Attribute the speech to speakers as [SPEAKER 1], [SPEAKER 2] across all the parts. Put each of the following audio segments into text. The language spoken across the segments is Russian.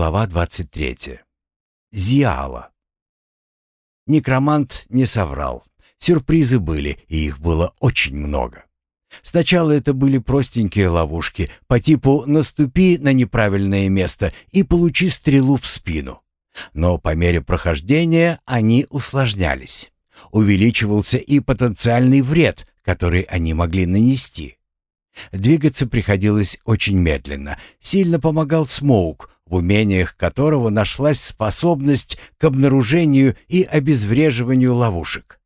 [SPEAKER 1] Глава 23. Зиала. Некромант не соврал. Сюрпризы были, и их было очень много. Сначала это были простенькие ловушки по типу «наступи на неправильное место и получи стрелу в спину». Но по мере прохождения они усложнялись. Увеличивался и потенциальный вред, который они могли нанести. Двигаться приходилось очень медленно. Сильно помогал Смоук, в умениях которого нашлась способность к обнаружению и обезвреживанию ловушек.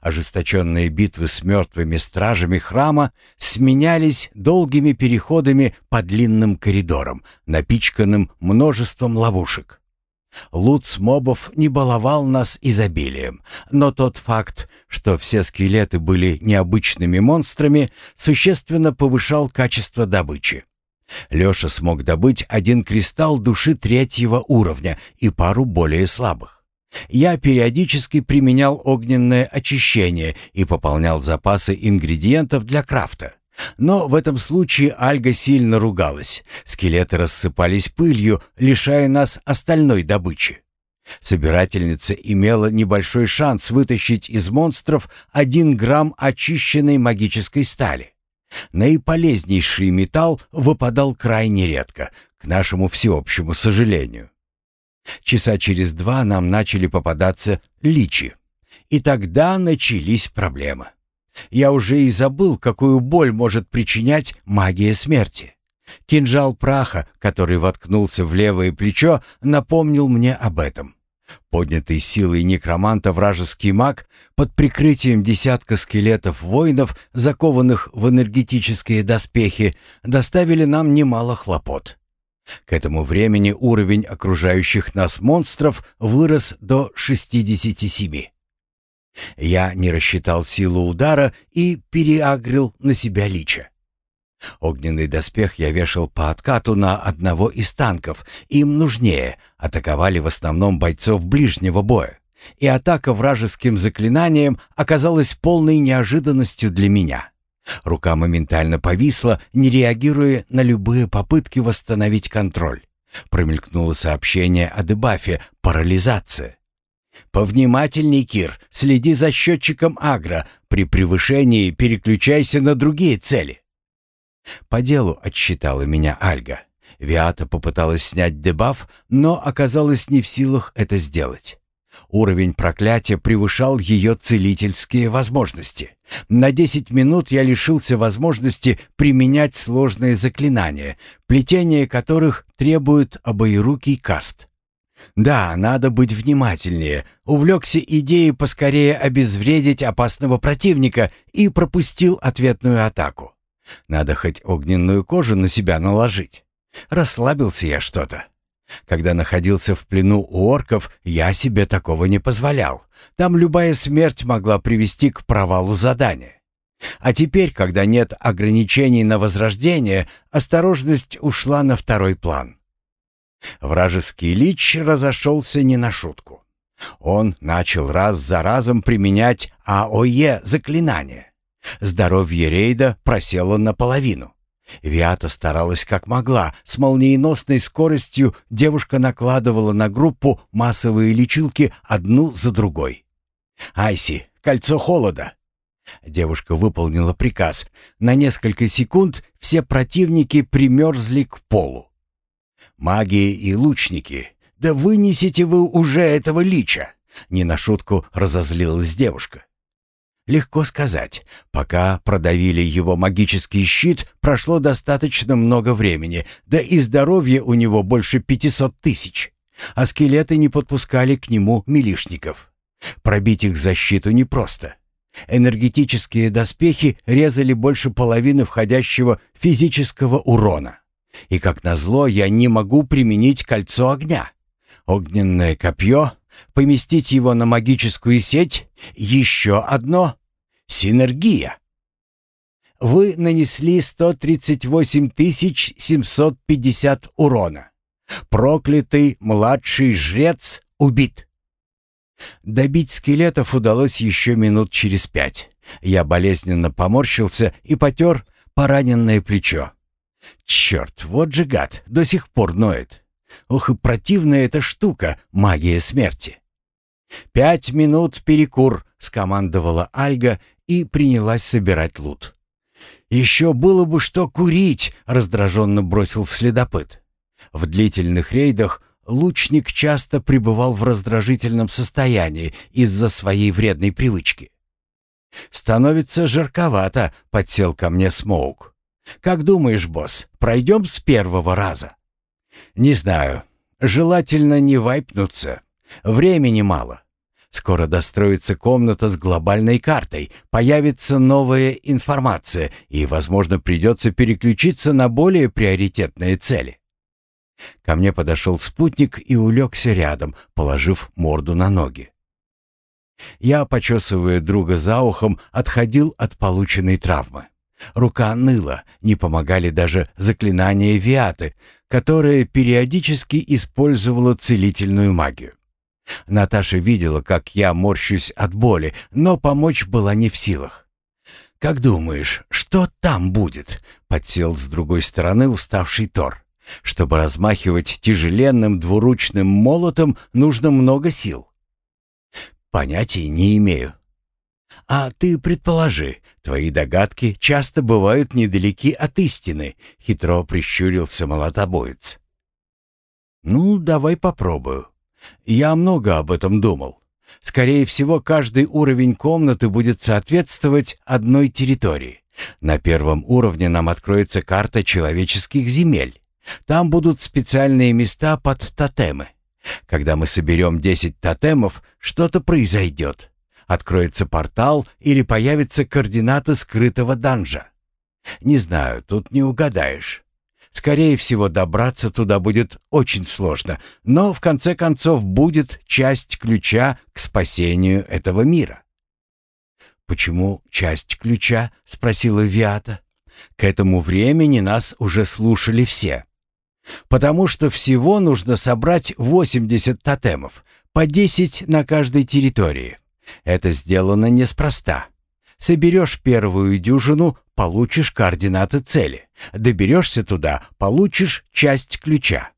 [SPEAKER 1] Ожесточенные битвы с мертвыми стражами храма сменялись долгими переходами по длинным коридорам, напичканным множеством ловушек. Лут с мобов не баловал нас изобилием, но тот факт, что все скелеты были необычными монстрами, существенно повышал качество добычи. Леша смог добыть один кристалл души третьего уровня и пару более слабых. Я периодически применял огненное очищение и пополнял запасы ингредиентов для крафта. Но в этом случае Альга сильно ругалась. Скелеты рассыпались пылью, лишая нас остальной добычи. Собирательница имела небольшой шанс вытащить из монстров один грамм очищенной магической стали. Наиполезнейший металл выпадал крайне редко, к нашему всеобщему сожалению. Часа через два нам начали попадаться личи. И тогда начались проблемы. Я уже и забыл, какую боль может причинять магия смерти. Кинжал праха, который воткнулся в левое плечо, напомнил мне об этом. Поднятый силой некроманта вражеский маг под прикрытием десятка скелетов воинов, закованных в энергетические доспехи, доставили нам немало хлопот. К этому времени уровень окружающих нас монстров вырос до 67. Я не рассчитал силу удара и переагрил на себя лича. Огненный доспех я вешал по откату на одного из танков. Им нужнее. Атаковали в основном бойцов ближнего боя. И атака вражеским заклинанием оказалась полной неожиданностью для меня. Рука моментально повисла, не реагируя на любые попытки восстановить контроль. Промелькнуло сообщение о дебафе «Парализация». «Повнимательней, Кир, следи за счетчиком агро. При превышении переключайся на другие цели». По делу отсчитала меня Альга. Виата попыталась снять дебаф, но оказалась не в силах это сделать. Уровень проклятия превышал ее целительские возможности. На 10 минут я лишился возможности применять сложные заклинания, плетение которых требует обоирукий каст. Да, надо быть внимательнее. Увлекся идеей поскорее обезвредить опасного противника и пропустил ответную атаку. Надо хоть огненную кожу на себя наложить. Расслабился я что-то. Когда находился в плену у орков, я себе такого не позволял. Там любая смерть могла привести к провалу задания. А теперь, когда нет ограничений на возрождение, осторожность ушла на второй план. Вражеский лич разошелся не на шутку. Он начал раз за разом применять АОЕ заклинание. Здоровье рейда просело наполовину. Виата старалась как могла. С молниеносной скоростью девушка накладывала на группу массовые лечилки одну за другой. «Айси, кольцо холода!» Девушка выполнила приказ. На несколько секунд все противники примерзли к полу. «Маги и лучники, да вынесите вы уже этого лича!» Не на шутку разозлилась девушка. Легко сказать. Пока продавили его магический щит, прошло достаточно много времени, да и здоровье у него больше пятисот тысяч. А скелеты не подпускали к нему милишников. Пробить их защиту непросто. Энергетические доспехи резали больше половины входящего физического урона. И, как назло, я не могу применить кольцо огня. Огненное копье, поместить его на магическую сеть, еще одно — синергия. Вы нанесли 138 750 урона. Проклятый младший жрец убит. Добить скелетов удалось еще минут через пять. Я болезненно поморщился и потер пораненное плечо. Черт, вот же гад, до сих пор ноет. Ох и противная эта штука, магия смерти. «Пять минут перекур», — скомандовала Альга и принялась собирать лут. «Еще было бы что курить», — раздраженно бросил следопыт. В длительных рейдах лучник часто пребывал в раздражительном состоянии из-за своей вредной привычки. «Становится жарковато», — подсел ко мне Смоук. «Как думаешь, босс, пройдем с первого раза?» «Не знаю. Желательно не вайпнуться. Времени мало. Скоро достроится комната с глобальной картой, появится новая информация, и, возможно, придется переключиться на более приоритетные цели». Ко мне подошел спутник и улегся рядом, положив морду на ноги. Я, почесывая друга за ухом, отходил от полученной травмы. Рука ныла, не помогали даже заклинания Виаты, которая периодически использовала целительную магию. Наташа видела, как я морщусь от боли, но помочь была не в силах. «Как думаешь, что там будет?» — подсел с другой стороны уставший Тор. «Чтобы размахивать тяжеленным двуручным молотом, нужно много сил. Понятия не имею. А ты предположи, твои догадки часто бывают недалеки от истины, хитро прищурился молотобоец. Ну, давай попробую. Я много об этом думал. Скорее всего, каждый уровень комнаты будет соответствовать одной территории. На первом уровне нам откроется карта человеческих земель. Там будут специальные места под тотемы. Когда мы соберем 10 тотемов, что-то произойдет. Откроется портал или появятся координаты скрытого данжа. Не знаю, тут не угадаешь. Скорее всего, добраться туда будет очень сложно, но в конце концов будет часть ключа к спасению этого мира. «Почему часть ключа?» — спросила Виата. «К этому времени нас уже слушали все. Потому что всего нужно собрать 80 тотемов, по 10 на каждой территории. Это сделано неспроста. Соберешь первую дюжину, получишь координаты цели. Доберешься туда, получишь часть ключа.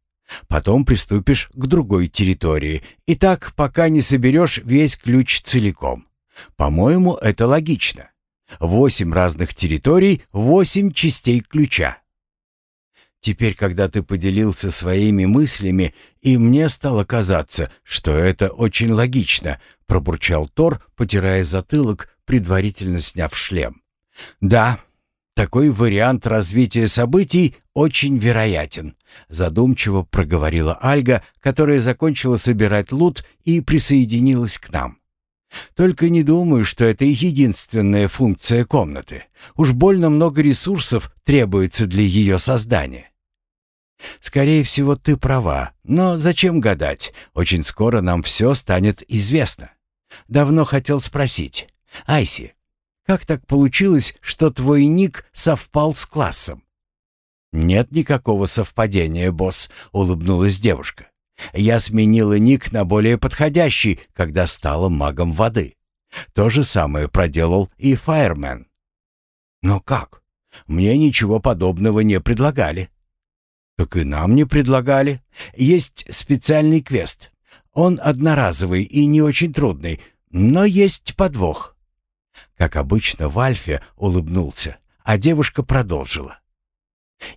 [SPEAKER 1] Потом приступишь к другой территории. И так, пока не соберешь весь ключ целиком. По-моему, это логично. Восемь разных территорий, восемь частей ключа. Теперь, когда ты поделился своими мыслями, и мне стало казаться, что это очень логично, пробурчал Тор, потирая затылок, предварительно сняв шлем. Да, такой вариант развития событий очень вероятен, задумчиво проговорила Альга, которая закончила собирать лут и присоединилась к нам. Только не думаю, что это единственная функция комнаты. Уж больно много ресурсов требуется для ее создания. Скорее всего, ты права, но зачем гадать? Очень скоро нам все станет известно. Давно хотел спросить. Айси, как так получилось, что твой ник совпал с классом? Нет никакого совпадения, босс, улыбнулась девушка. Я сменила ник на более подходящий, когда стала магом воды. То же самое проделал и Фаермен. Но как? Мне ничего подобного не предлагали. «Так и нам не предлагали. Есть специальный квест. Он одноразовый и не очень трудный, но есть подвох». Как обычно, Вальфе улыбнулся, а девушка продолжила.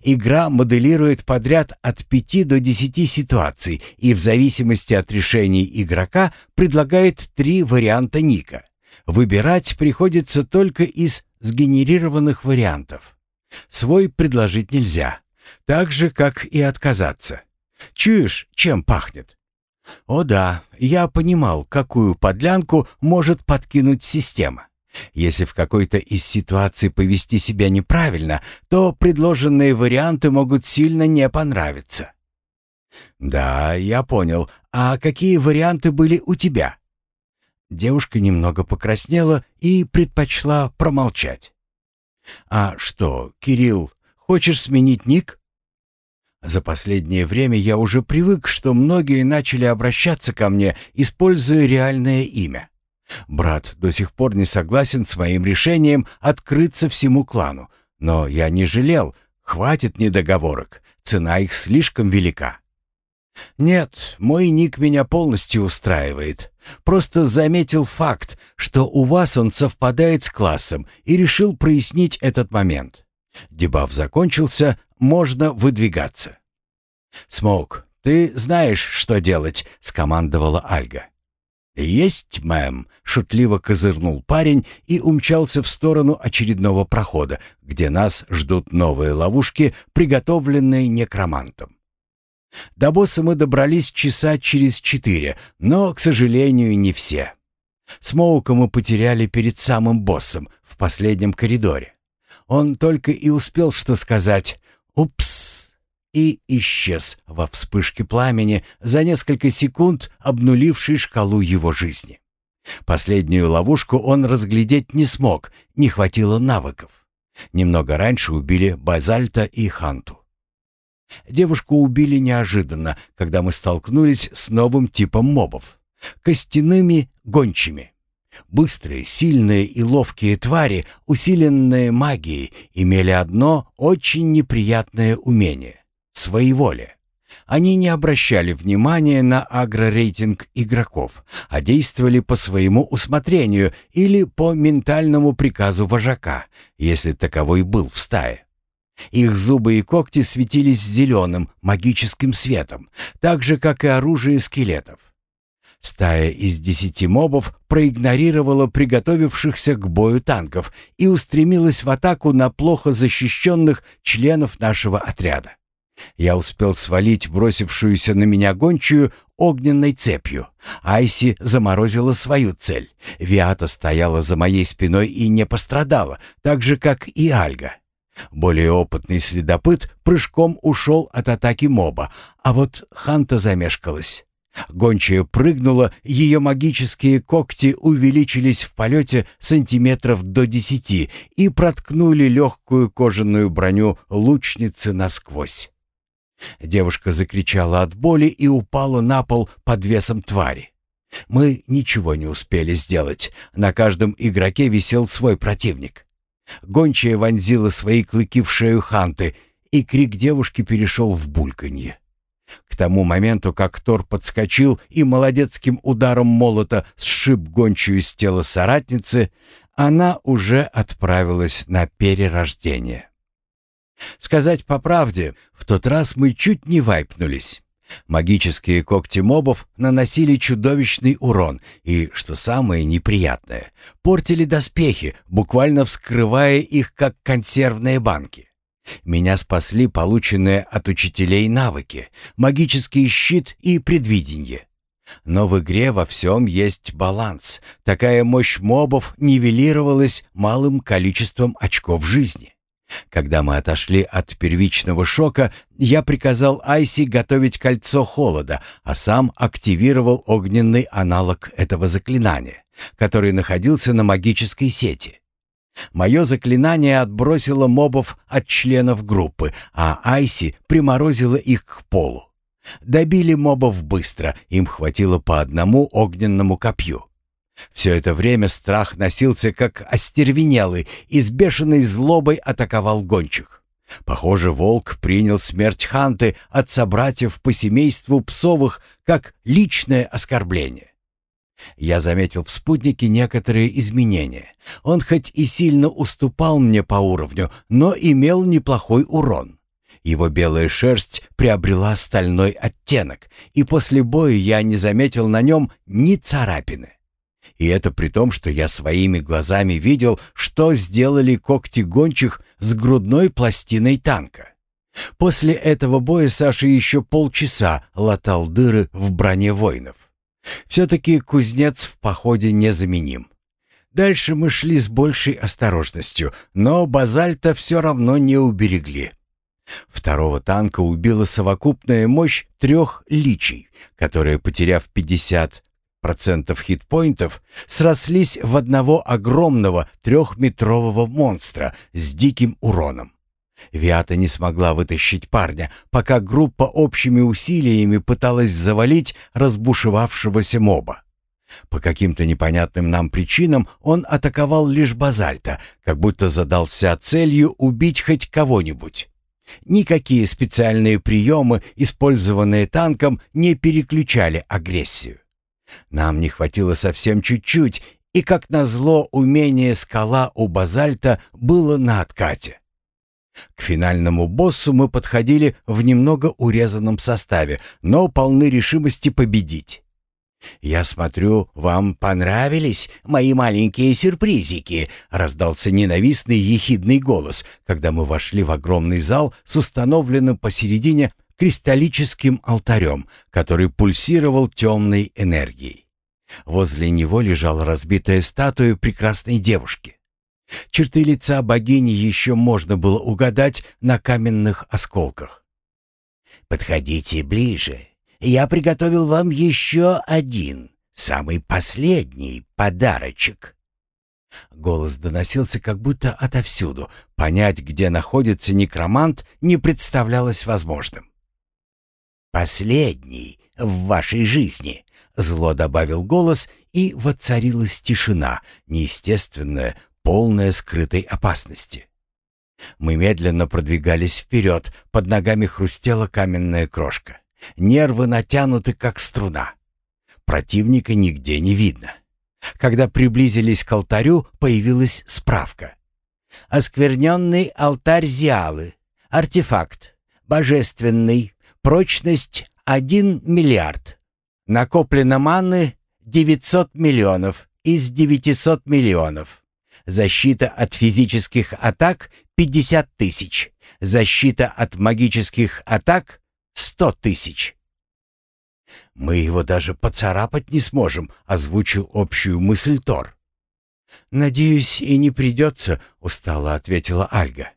[SPEAKER 1] Игра моделирует подряд от пяти до десяти ситуаций и в зависимости от решений игрока предлагает три варианта ника. Выбирать приходится только из сгенерированных вариантов. Свой предложить нельзя. Так же, как и отказаться. Чуешь, чем пахнет? О да, я понимал, какую подлянку может подкинуть система. Если в какой-то из ситуаций повести себя неправильно, то предложенные варианты могут сильно не понравиться. Да, я понял. А какие варианты были у тебя? Девушка немного покраснела и предпочла промолчать. А что, Кирилл, хочешь сменить ник? За последнее время я уже привык, что многие начали обращаться ко мне, используя реальное имя. Брат до сих пор не согласен с моим решением открыться всему клану, но я не жалел, хватит недоговорок, цена их слишком велика. «Нет, мой ник меня полностью устраивает. Просто заметил факт, что у вас он совпадает с классом, и решил прояснить этот момент. Дебаф закончился, можно выдвигаться». «Смоук, ты знаешь, что делать», — скомандовала Альга. «Есть, мэм», — шутливо козырнул парень и умчался в сторону очередного прохода, где нас ждут новые ловушки, приготовленные некромантом. До босса мы добрались часа через четыре, но, к сожалению, не все. Смоука мы потеряли перед самым боссом, в последнем коридоре. Он только и успел что сказать «Упс!» и исчез во вспышке пламени за несколько секунд, обнулившей шкалу его жизни. Последнюю ловушку он разглядеть не смог, не хватило навыков. Немного раньше убили Базальта и Ханту. Девушку убили неожиданно, когда мы столкнулись с новым типом мобов — костяными гончими. Быстрые, сильные и ловкие твари, усиленные магией, имели одно очень неприятное умение своеволие. Они не обращали внимания на агрорейтинг игроков, а действовали по своему усмотрению или по ментальному приказу вожака, если таковой был в стае. Их зубы и когти светились зеленым магическим светом, так же, как и оружие скелетов. Стая из десяти мобов проигнорировала приготовившихся к бою танков и устремилась в атаку на плохо защищенных членов нашего отряда. Я успел свалить бросившуюся на меня гончую огненной цепью. Айси заморозила свою цель. Виата стояла за моей спиной и не пострадала, так же, как и Альга. Более опытный следопыт прыжком ушел от атаки моба, а вот Ханта замешкалась. Гончая прыгнула, ее магические когти увеличились в полете сантиметров до десяти и проткнули легкую кожаную броню лучницы насквозь. Девушка закричала от боли и упала на пол под весом твари. Мы ничего не успели сделать. На каждом игроке висел свой противник. Гончая вонзила свои клыки в шею Ханты, и крик девушки перешел в бульканье. К тому моменту, как Тор подскочил и молодецким ударом молота сшиб гончую с тела соратницы, она уже отправилась на перерождение. Сказать по правде, в тот раз мы чуть не вайпнулись. Магические когти мобов наносили чудовищный урон и, что самое неприятное, портили доспехи, буквально вскрывая их как консервные банки. Меня спасли полученные от учителей навыки, магический щит и предвидение. Но в игре во всем есть баланс. Такая мощь мобов нивелировалась малым количеством очков жизни. Когда мы отошли от первичного шока, я приказал Айси готовить кольцо холода, а сам активировал огненный аналог этого заклинания, который находился на магической сети. Мое заклинание отбросило мобов от членов группы, а Айси приморозила их к полу. Добили мобов быстро, им хватило по одному огненному копью. Все это время страх носился как остервенелый и с бешеной злобой атаковал гончих. Похоже, волк принял смерть Ханты от собратьев по семейству Псовых как личное оскорбление. Я заметил в спутнике некоторые изменения. Он хоть и сильно уступал мне по уровню, но имел неплохой урон. Его белая шерсть приобрела стальной оттенок, и после боя я не заметил на нем ни царапины. И это при том, что я своими глазами видел, что сделали когти гончих с грудной пластиной танка. После этого боя Саша еще полчаса латал дыры в броне воинов. Все-таки кузнец в походе незаменим. Дальше мы шли с большей осторожностью, но базальта все равно не уберегли. Второго танка убила совокупная мощь трех личий, которые, потеряв 50 процентов хитпоинтов срослись в одного огромного трехметрового монстра с диким уроном. Виата не смогла вытащить парня, пока группа общими усилиями пыталась завалить разбушевавшегося моба. По каким-то непонятным нам причинам он атаковал лишь базальта, как будто задался целью убить хоть кого-нибудь. Никакие специальные приемы, использованные танком, не переключали агрессию. Нам не хватило совсем чуть-чуть, и, как назло, умение скала у базальта было на откате. К финальному боссу мы подходили в немного урезанном составе, но полны решимости победить. «Я смотрю, вам понравились мои маленькие сюрпризики», — раздался ненавистный ехидный голос, когда мы вошли в огромный зал с установленным посередине кристаллическим алтарем, который пульсировал темной энергией. Возле него лежала разбитая статуя прекрасной девушки. Черты лица богини еще можно было угадать на каменных осколках. «Подходите ближе. Я приготовил вам еще один, самый последний подарочек». Голос доносился как будто отовсюду. Понять, где находится некромант, не представлялось возможным. «Последний в вашей жизни», — зло добавил голос, и воцарилась тишина, неестественная, полная скрытой опасности. Мы медленно продвигались вперед, под ногами хрустела каменная крошка. Нервы натянуты, как струна. Противника нигде не видно. Когда приблизились к алтарю, появилась справка. «Оскверненный алтарь Зиалы. Артефакт. Божественный. Прочность 1 миллиард. Накоплено маны 900 миллионов из 900 миллионов. Защита от физических атак 50 тысяч. Защита от магических атак 100 тысяч. «Мы его даже поцарапать не сможем», — озвучил общую мысль Тор. «Надеюсь, и не придется», — устало ответила Альга.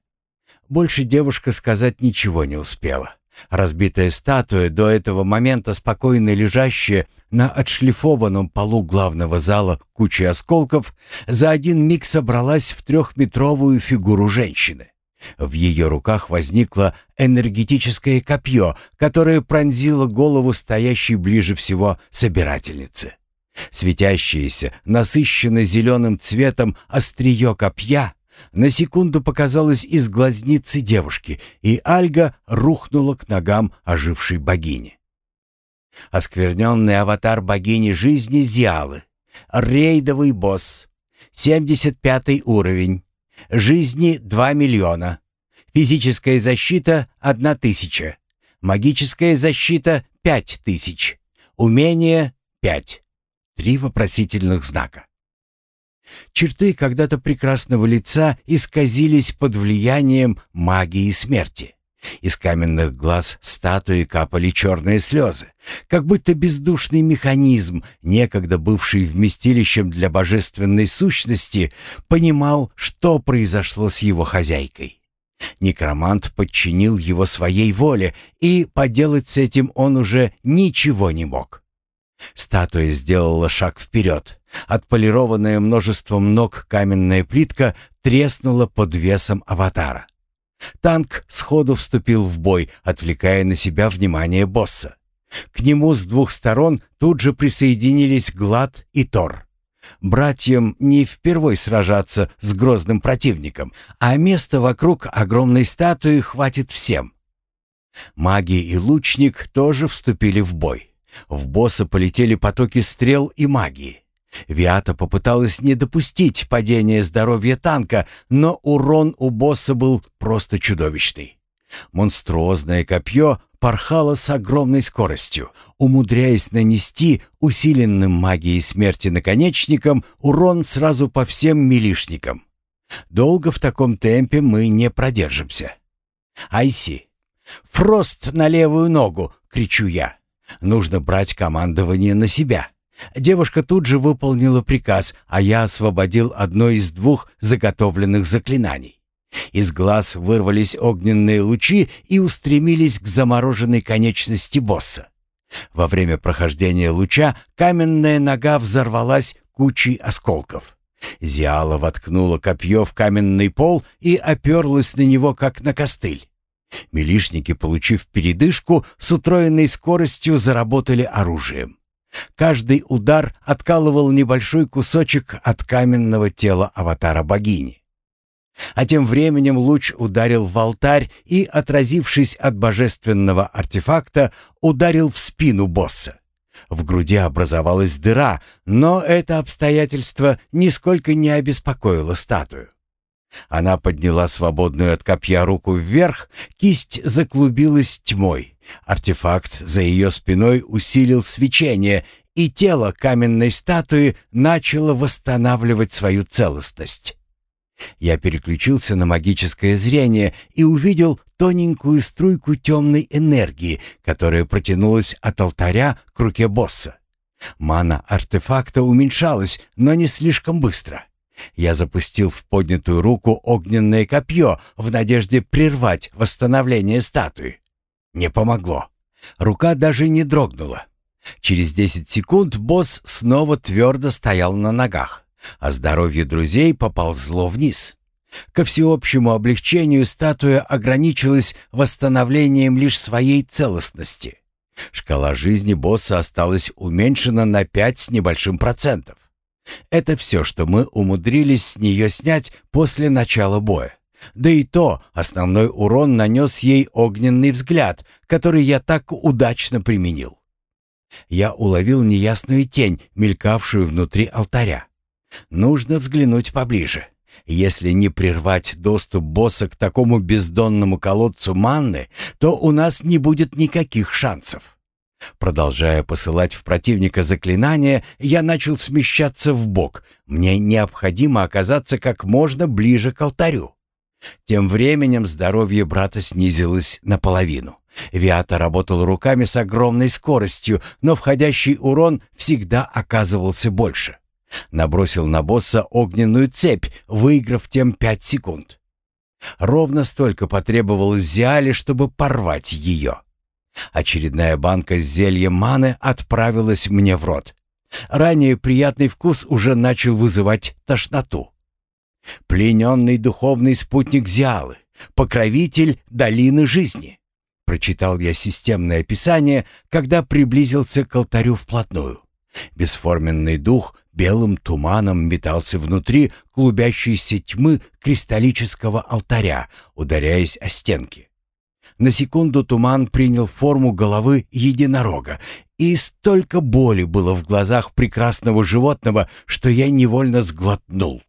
[SPEAKER 1] Больше девушка сказать ничего не успела. Разбитая статуя, до этого момента спокойно лежащая на отшлифованном полу главного зала кучей осколков, за один миг собралась в трехметровую фигуру женщины. В ее руках возникло энергетическое копье, которое пронзило голову стоящей ближе всего собирательницы. Светящееся, насыщенно зеленым цветом острие копья на секунду показалось из глазницы девушки, и Альга рухнула к ногам ожившей богини. Оскверненный аватар богини жизни Зиалы. Рейдовый босс. 75 уровень. Жизни 2 миллиона. Физическая защита 1 тысяча. Магическая защита 5 тысяч. Умение 5. Три вопросительных знака. Черты когда-то прекрасного лица исказились под влиянием магии смерти. Из каменных глаз статуи капали черные слезы, как будто бездушный механизм, некогда бывший вместилищем для божественной сущности, понимал, что произошло с его хозяйкой. Некромант подчинил его своей воле, и поделать с этим он уже ничего не мог. Статуя сделала шаг вперед. Отполированная множеством ног каменная плитка треснула под весом аватара. Танк сходу вступил в бой, отвлекая на себя внимание босса. К нему с двух сторон тут же присоединились Глад и Тор. Братьям не впервой сражаться с грозным противником, а места вокруг огромной статуи хватит всем. Маги и лучник тоже вступили в бой. В босса полетели потоки стрел и магии. Виата попыталась не допустить падения здоровья танка, но урон у босса был просто чудовищный. Монструозное копье порхало с огромной скоростью, умудряясь нанести усиленным магией смерти наконечником урон сразу по всем милишникам. Долго в таком темпе мы не продержимся. «Айси! Фрост на левую ногу!» — кричу я. «Нужно брать командование на себя». Девушка тут же выполнила приказ, а я освободил одно из двух заготовленных заклинаний. Из глаз вырвались огненные лучи и устремились к замороженной конечности босса. Во время прохождения луча каменная нога взорвалась кучей осколков. Зиала воткнула копье в каменный пол и оперлась на него, как на костыль. Милишники, получив передышку, с утроенной скоростью заработали оружием. Каждый удар откалывал небольшой кусочек от каменного тела аватара богини. А тем временем луч ударил в алтарь и, отразившись от божественного артефакта, ударил в спину босса. В груди образовалась дыра, но это обстоятельство нисколько не обеспокоило статую. Она подняла свободную от копья руку вверх, кисть заклубилась тьмой. Артефакт за ее спиной усилил свечение, и тело каменной статуи начало восстанавливать свою целостность. Я переключился на магическое зрение и увидел тоненькую струйку темной энергии, которая протянулась от алтаря к руке босса. Мана артефакта уменьшалась, но не слишком быстро. Я запустил в поднятую руку огненное копье в надежде прервать восстановление статуи. Не помогло. Рука даже не дрогнула. Через десять секунд босс снова твердо стоял на ногах, а здоровье друзей поползло вниз. Ко всеобщему облегчению статуя ограничилась восстановлением лишь своей целостности. Шкала жизни босса осталась уменьшена на пять с небольшим процентов. Это все, что мы умудрились с нее снять после начала боя. Да и то основной урон нанес ей огненный взгляд, который я так удачно применил. Я уловил неясную тень, мелькавшую внутри алтаря. Нужно взглянуть поближе. Если не прервать доступ босса к такому бездонному колодцу манны, то у нас не будет никаких шансов. Продолжая посылать в противника заклинания, я начал смещаться в бок. Мне необходимо оказаться как можно ближе к алтарю. Тем временем здоровье брата снизилось наполовину. Виата работал руками с огромной скоростью, но входящий урон всегда оказывался больше. Набросил на босса огненную цепь, выиграв тем пять секунд. Ровно столько потребовалось Зиале, чтобы порвать ее. Очередная банка с зельем маны отправилась мне в рот. Ранее приятный вкус уже начал вызывать тошноту. «Плененный духовный спутник Зиалы, покровитель долины жизни», прочитал я системное описание, когда приблизился к алтарю вплотную. Бесформенный дух белым туманом метался внутри клубящейся тьмы кристаллического алтаря, ударяясь о стенки. На секунду туман принял форму головы единорога, и столько боли было в глазах прекрасного животного, что я невольно сглотнул.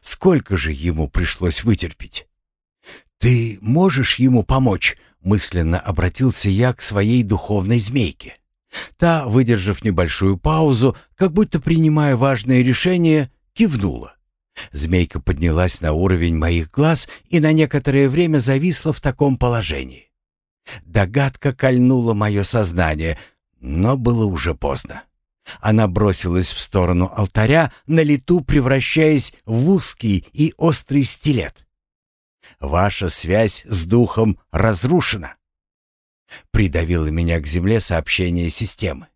[SPEAKER 1] Сколько же ему пришлось вытерпеть? «Ты можешь ему помочь?» — мысленно обратился я к своей духовной змейке. Та, выдержав небольшую паузу, как будто принимая важное решение, кивнула. Змейка поднялась на уровень моих глаз и на некоторое время зависла в таком положении. Догадка кольнула мое сознание, но было уже поздно. Она бросилась в сторону алтаря, на лету превращаясь в узкий и острый стилет. «Ваша связь с духом разрушена», — придавило меня к земле сообщение системы.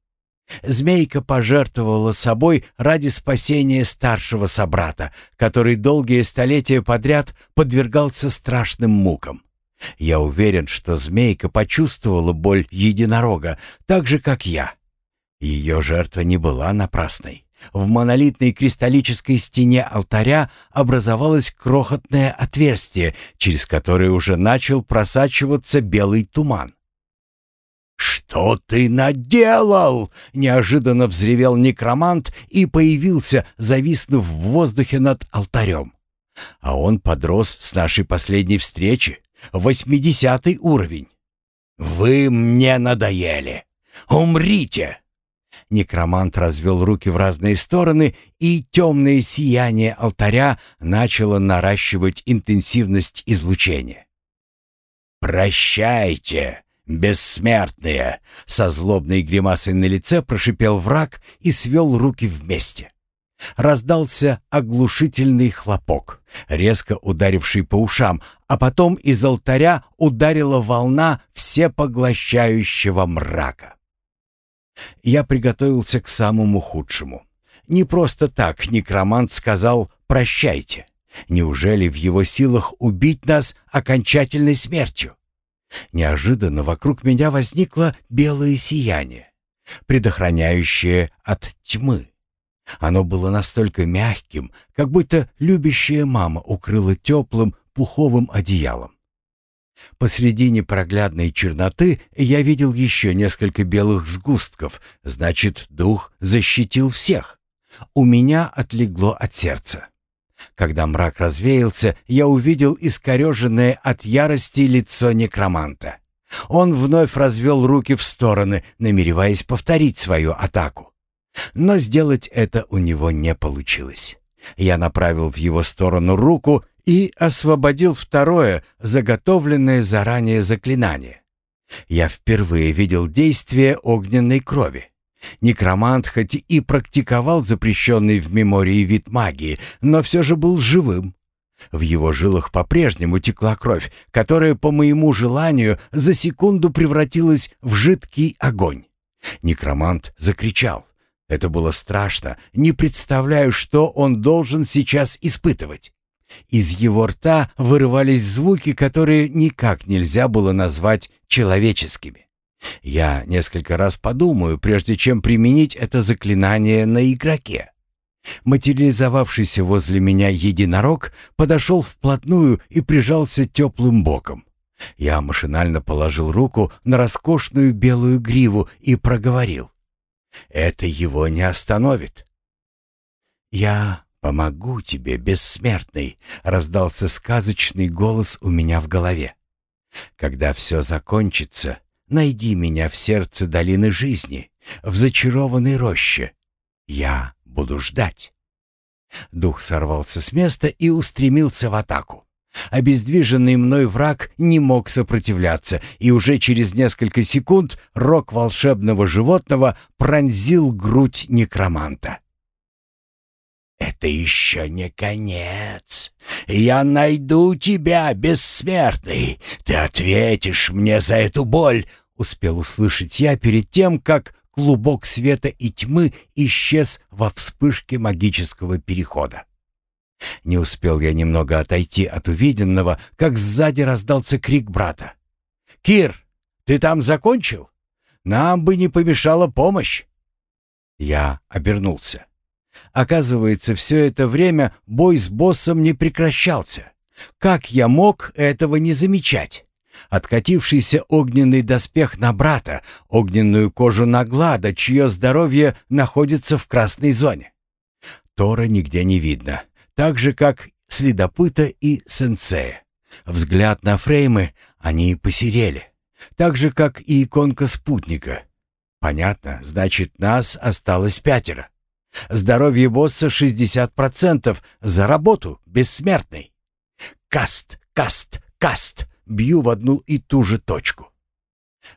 [SPEAKER 1] Змейка пожертвовала собой ради спасения старшего собрата, который долгие столетия подряд подвергался страшным мукам. Я уверен, что змейка почувствовала боль единорога, так же, как я. Ее жертва не была напрасной. В монолитной кристаллической стене алтаря образовалось крохотное отверстие, через которое уже начал просачиваться белый туман. «Что ты наделал?» — неожиданно взревел некромант и появился, зависнув в воздухе над алтарем. А он подрос с нашей последней встречи, восьмидесятый уровень. «Вы мне надоели! Умрите!» Некромант развел руки в разные стороны, и темное сияние алтаря начало наращивать интенсивность излучения. «Прощайте!» «Бессмертные!» — со злобной гримасой на лице прошипел враг и свел руки вместе. Раздался оглушительный хлопок, резко ударивший по ушам, а потом из алтаря ударила волна всепоглощающего мрака. Я приготовился к самому худшему. Не просто так некромант сказал «прощайте». Неужели в его силах убить нас окончательной смертью? Неожиданно вокруг меня возникло белое сияние, предохраняющее от тьмы. Оно было настолько мягким, как будто любящая мама укрыла теплым пуховым одеялом. Посреди непроглядной черноты я видел еще несколько белых сгустков, значит, дух защитил всех. У меня отлегло от сердца. Когда мрак развеялся, я увидел искореженное от ярости лицо некроманта. Он вновь развел руки в стороны, намереваясь повторить свою атаку. Но сделать это у него не получилось. Я направил в его сторону руку и освободил второе, заготовленное заранее заклинание. Я впервые видел действие огненной крови. Некромант хоть и практиковал запрещенный в мемории вид магии, но все же был живым. В его жилах по-прежнему текла кровь, которая, по моему желанию, за секунду превратилась в жидкий огонь. Некромант закричал. Это было страшно, не представляю, что он должен сейчас испытывать. Из его рта вырывались звуки, которые никак нельзя было назвать человеческими. Я несколько раз подумаю, прежде чем применить это заклинание на игроке. Материализовавшийся возле меня единорог подошел вплотную и прижался теплым боком. Я машинально положил руку на роскошную белую гриву и проговорил. «Это его не остановит». «Я «Помогу тебе, бессмертный!» — раздался сказочный голос у меня в голове. «Когда все закончится, найди меня в сердце долины жизни, в зачарованной роще. Я буду ждать». Дух сорвался с места и устремился в атаку. Обездвиженный мной враг не мог сопротивляться, и уже через несколько секунд рог волшебного животного пронзил грудь некроманта. «Это еще не конец. Я найду тебя, бессмертный. Ты ответишь мне за эту боль», — успел услышать я перед тем, как клубок света и тьмы исчез во вспышке магического перехода. Не успел я немного отойти от увиденного, как сзади раздался крик брата. «Кир, ты там закончил? Нам бы не помешала помощь!» Я обернулся. Оказывается, все это время бой с боссом не прекращался. Как я мог этого не замечать? Откатившийся огненный доспех на брата, огненную кожу на Глада, чье здоровье находится в красной зоне. Тора нигде не видно, так же, как следопыта и сенсея. Взгляд на фреймы, они посерели, так же, как и иконка спутника. Понятно, значит, нас осталось пятеро. Здоровье босса 60%. За работу, бессмертный. Каст, каст, каст. Бью в одну и ту же точку.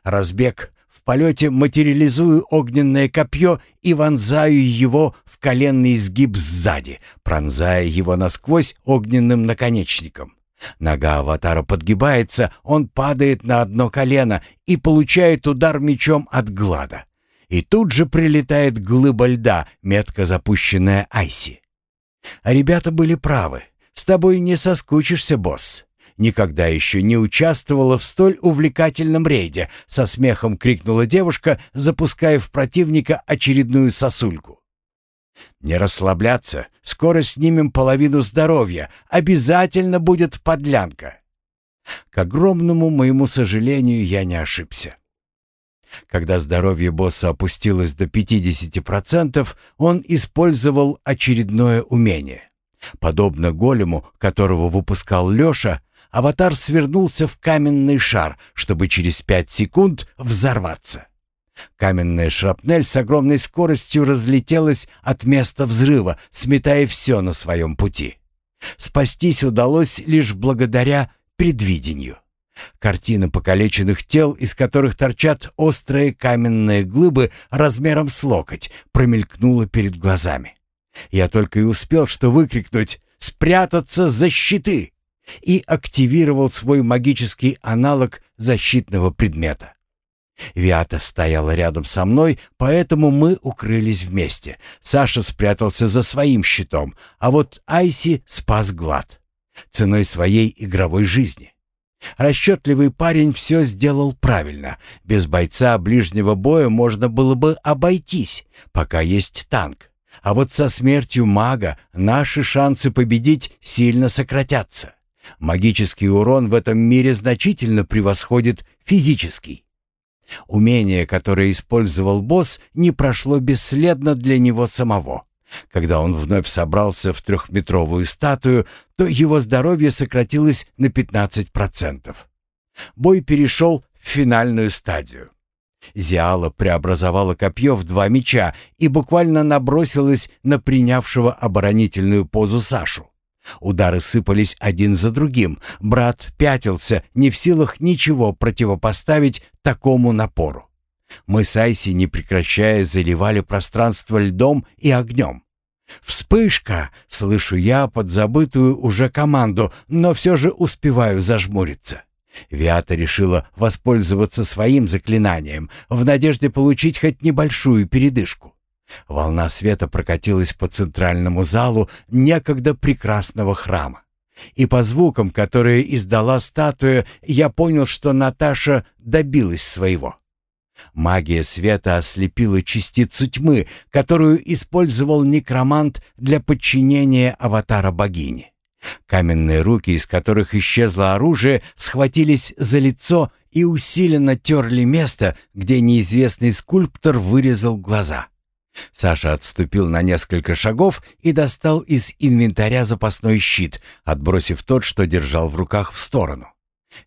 [SPEAKER 1] Разбег. В полете материализую огненное копье и вонзаю его в коленный изгиб сзади, пронзая его насквозь огненным наконечником. Нога аватара подгибается, он падает на одно колено и получает удар мечом от глада и тут же прилетает глыба льда, метко запущенная Айси. А ребята были правы. С тобой не соскучишься, босс. Никогда еще не участвовала в столь увлекательном рейде, со смехом крикнула девушка, запуская в противника очередную сосульку. Не расслабляться, скоро снимем половину здоровья, обязательно будет подлянка. К огромному моему сожалению, я не ошибся. Когда здоровье босса опустилось до 50%, он использовал очередное умение. Подобно голему, которого выпускал Леша, аватар свернулся в каменный шар, чтобы через 5 секунд взорваться. Каменная шрапнель с огромной скоростью разлетелась от места взрыва, сметая все на своем пути. Спастись удалось лишь благодаря предвидению. Картина покалеченных тел, из которых торчат острые каменные глыбы размером с локоть, промелькнула перед глазами. Я только и успел что выкрикнуть «Спрятаться за щиты!» и активировал свой магический аналог защитного предмета. Виата стояла рядом со мной, поэтому мы укрылись вместе. Саша спрятался за своим щитом, а вот Айси спас Глад ценой своей игровой жизни. Расчетливый парень все сделал правильно. Без бойца ближнего боя можно было бы обойтись, пока есть танк. А вот со смертью мага наши шансы победить сильно сократятся. Магический урон в этом мире значительно превосходит физический. Умение, которое использовал босс, не прошло бесследно для него самого. Когда он вновь собрался в трехметровую статую, то его здоровье сократилось на 15%. Бой перешел в финальную стадию. Зиала преобразовала копье в два меча и буквально набросилась на принявшего оборонительную позу Сашу. Удары сыпались один за другим. Брат пятился, не в силах ничего противопоставить такому напору. Мы с Айси, не прекращая, заливали пространство льдом и огнем. «Вспышка!» — слышу я подзабытую уже команду, но все же успеваю зажмуриться. Виата решила воспользоваться своим заклинанием в надежде получить хоть небольшую передышку. Волна света прокатилась по центральному залу некогда прекрасного храма. И по звукам, которые издала статуя, я понял, что Наташа добилась своего. Магия света ослепила частицу тьмы, которую использовал некромант для подчинения аватара богини. Каменные руки, из которых исчезло оружие, схватились за лицо и усиленно терли место, где неизвестный скульптор вырезал глаза. Саша отступил на несколько шагов и достал из инвентаря запасной щит, отбросив тот, что держал в руках, в сторону.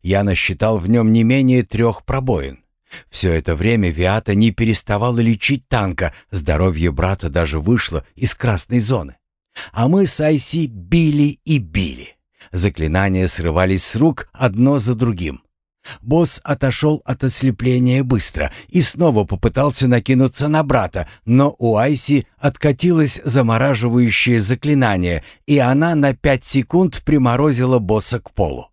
[SPEAKER 1] Я насчитал в нем не менее трех пробоин. Все это время Виата не переставала лечить танка, здоровье брата даже вышло из красной зоны. А мы с Айси били и били. Заклинания срывались с рук одно за другим. Босс отошел от ослепления быстро и снова попытался накинуться на брата, но у Айси откатилось замораживающее заклинание, и она на пять секунд приморозила босса к полу.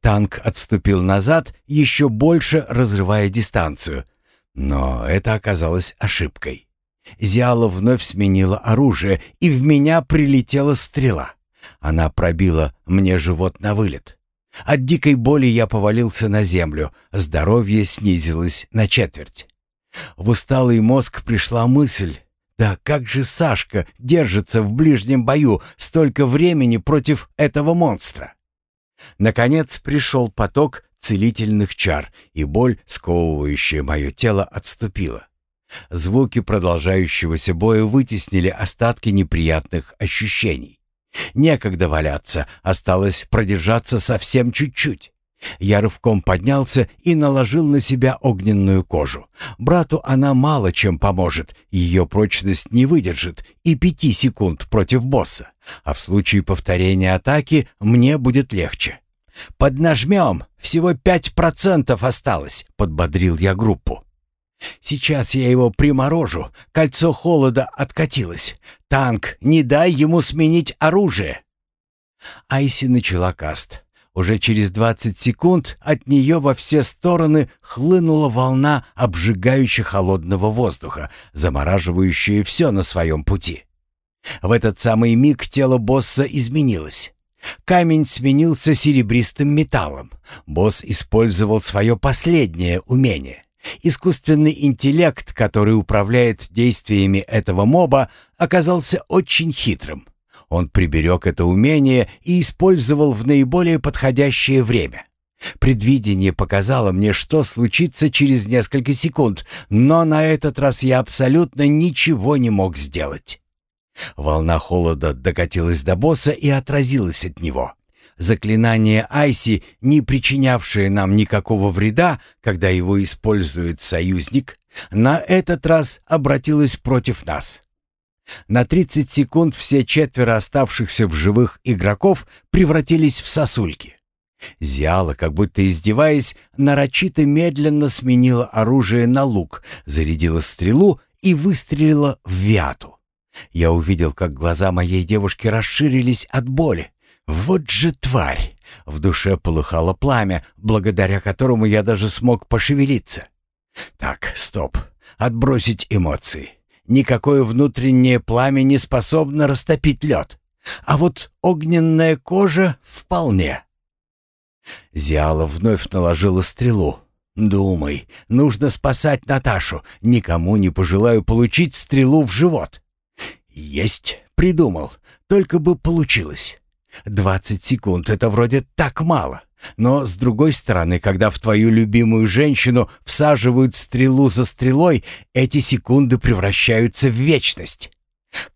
[SPEAKER 1] Танк отступил назад, еще больше разрывая дистанцию. Но это оказалось ошибкой. Зиала вновь сменила оружие, и в меня прилетела стрела. Она пробила мне живот на вылет. От дикой боли я повалился на землю, здоровье снизилось на четверть. В усталый мозг пришла мысль, да как же Сашка держится в ближнем бою столько времени против этого монстра? Наконец пришел поток целительных чар, и боль, сковывающая мое тело, отступила. Звуки продолжающегося боя вытеснили остатки неприятных ощущений. Некогда валяться, осталось продержаться совсем чуть-чуть. Я рывком поднялся и наложил на себя огненную кожу. Брату она мало чем поможет, ее прочность не выдержит и пяти секунд против босса, а в случае повторения атаки мне будет легче. «Поднажмем, всего пять процентов осталось», — подбодрил я группу. «Сейчас я его приморожу, кольцо холода откатилось. Танк, не дай ему сменить оружие!» Айси начала каст. Уже через 20 секунд от нее во все стороны хлынула волна обжигающего холодного воздуха, замораживающая все на своем пути. В этот самый миг тело босса изменилось. Камень сменился серебристым металлом. Босс использовал свое последнее умение. Искусственный интеллект, который управляет действиями этого моба, оказался очень хитрым. Он приберег это умение и использовал в наиболее подходящее время. Предвидение показало мне, что случится через несколько секунд, но на этот раз я абсолютно ничего не мог сделать. Волна холода докатилась до босса и отразилась от него. Заклинание Айси, не причинявшее нам никакого вреда, когда его использует союзник, на этот раз обратилось против нас. На 30 секунд все четверо оставшихся в живых игроков превратились в сосульки. Зиала, как будто издеваясь, нарочито медленно сменила оружие на лук, зарядила стрелу и выстрелила в Виату. Я увидел, как глаза моей девушки расширились от боли. Вот же тварь! В душе полыхало пламя, благодаря которому я даже смог пошевелиться. Так, стоп. Отбросить эмоции. Никакое внутреннее пламя не способно растопить лед. А вот огненная кожа вполне. Зиала вновь наложила стрелу. «Думай, нужно спасать Наташу. Никому не пожелаю получить стрелу в живот». Есть, придумал. Только бы получилось. Двадцать секунд — это вроде так мало. Но, с другой стороны, когда в твою любимую женщину всаживают стрелу за стрелой, эти секунды превращаются в вечность.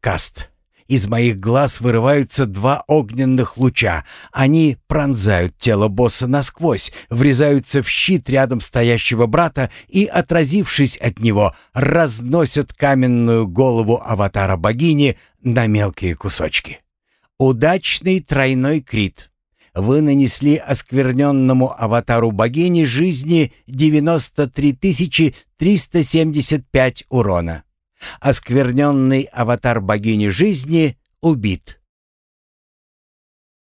[SPEAKER 1] Каст. Из моих глаз вырываются два огненных луча. Они пронзают тело босса насквозь, врезаются в щит рядом стоящего брата и, отразившись от него, разносят каменную голову аватара богини на мелкие кусочки. Удачный тройной крит вы нанесли оскверненному аватару богини жизни 93 375 урона. Оскверненный аватар богини жизни убит.